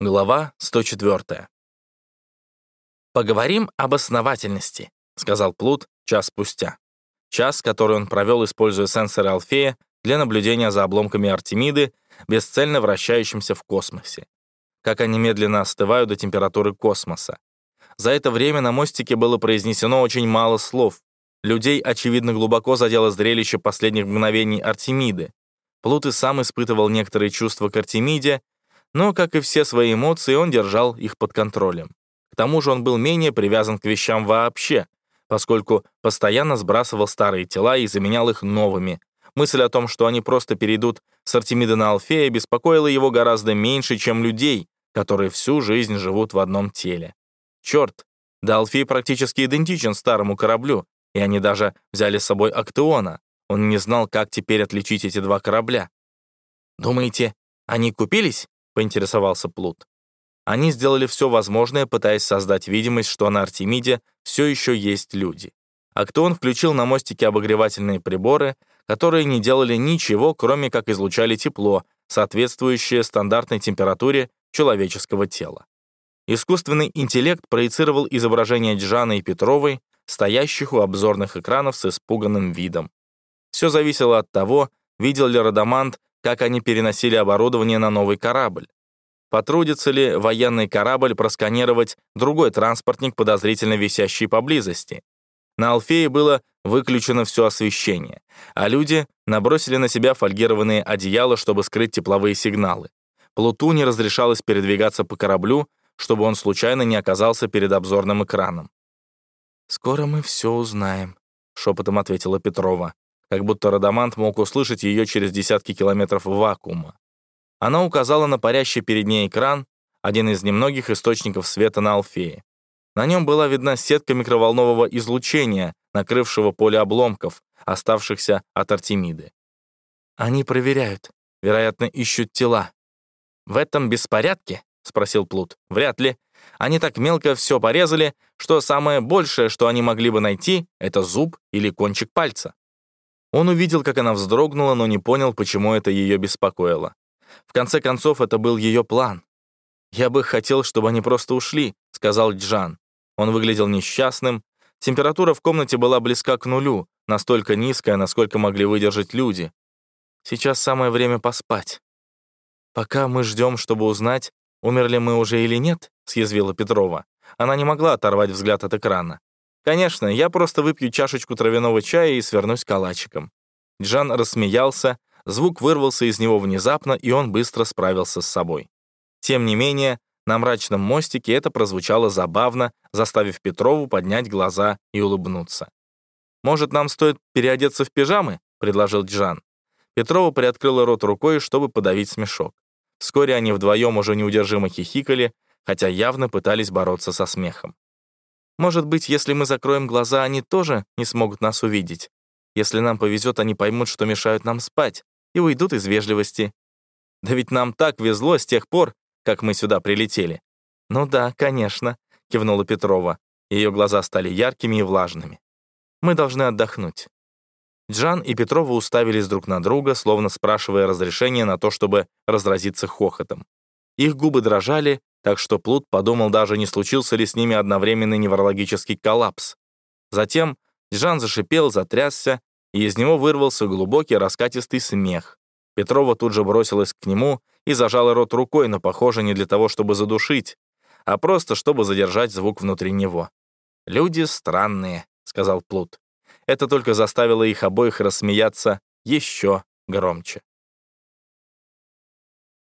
Глава 104. «Поговорим об основательности», — сказал Плут час спустя. Час, который он провел, используя сенсоры Алфея для наблюдения за обломками Артемиды, бесцельно вращающимся в космосе. Как они медленно остывают до температуры космоса. За это время на мостике было произнесено очень мало слов. Людей, очевидно, глубоко задело зрелище последних мгновений Артемиды. Плут и сам испытывал некоторые чувства к Артемиде, но, как и все свои эмоции, он держал их под контролем. К тому же он был менее привязан к вещам вообще, поскольку постоянно сбрасывал старые тела и заменял их новыми. Мысль о том, что они просто перейдут с Артемида на Алфея, беспокоила его гораздо меньше, чем людей, которые всю жизнь живут в одном теле. Черт, да Алфей практически идентичен старому кораблю, и они даже взяли с собой Актеона. Он не знал, как теперь отличить эти два корабля. «Думаете, они купились?» — поинтересовался Плут. Они сделали все возможное, пытаясь создать видимость, что на Артемиде все еще есть люди. А кто он включил на мостике обогревательные приборы, которые не делали ничего, кроме как излучали тепло, соответствующее стандартной температуре человеческого тела. Искусственный интеллект проецировал изображение Джана и Петровой, стоящих у обзорных экранов с испуганным видом. Все зависело от того, видел ли Радамант как они переносили оборудование на новый корабль. Потрудится ли военный корабль просканировать другой транспортник, подозрительно висящий поблизости? На Алфее было выключено все освещение, а люди набросили на себя фольгированные одеяла, чтобы скрыть тепловые сигналы. Плуту не разрешалось передвигаться по кораблю, чтобы он случайно не оказался перед обзорным экраном. «Скоро мы все узнаем», — шепотом ответила Петрова как будто Радамант мог услышать ее через десятки километров вакуума. Она указала на парящий перед ней экран, один из немногих источников света на Алфее. На нем была видна сетка микроволнового излучения, накрывшего поле обломков, оставшихся от Артемиды. «Они проверяют. Вероятно, ищут тела». «В этом беспорядке?» — спросил Плут. «Вряд ли. Они так мелко все порезали, что самое большее, что они могли бы найти, это зуб или кончик пальца». Он увидел, как она вздрогнула, но не понял, почему это ее беспокоило. В конце концов, это был ее план. «Я бы хотел, чтобы они просто ушли», — сказал Джан. Он выглядел несчастным. Температура в комнате была близка к нулю, настолько низкая, насколько могли выдержать люди. Сейчас самое время поспать. «Пока мы ждем, чтобы узнать, умерли мы уже или нет», — съязвила Петрова. Она не могла оторвать взгляд от экрана. Конечно, я просто выпью чашечку травяного чая и свернусь калачиком. Джан рассмеялся, звук вырвался из него внезапно, и он быстро справился с собой. Тем не менее, на мрачном мостике это прозвучало забавно, заставив Петрову поднять глаза и улыбнуться. «Может, нам стоит переодеться в пижамы?» — предложил Джан. Петрова приоткрыла рот рукой, чтобы подавить смешок. Вскоре они вдвоем уже неудержимо хихикали, хотя явно пытались бороться со смехом. Может быть, если мы закроем глаза, они тоже не смогут нас увидеть. Если нам повезет, они поймут, что мешают нам спать, и уйдут из вежливости. Да ведь нам так везло с тех пор, как мы сюда прилетели. Ну да, конечно, кивнула Петрова. Ее глаза стали яркими и влажными. Мы должны отдохнуть. Джан и Петрова уставились друг на друга, словно спрашивая разрешения на то, чтобы разразиться хохотом. Их губы дрожали, так что Плут подумал, даже не случился ли с ними одновременный неврологический коллапс. Затем Джан зашипел, затрясся, и из него вырвался глубокий раскатистый смех. Петрова тут же бросилась к нему и зажала рот рукой, но, похоже, не для того, чтобы задушить, а просто чтобы задержать звук внутри него. «Люди странные», — сказал Плут. Это только заставило их обоих рассмеяться еще громче.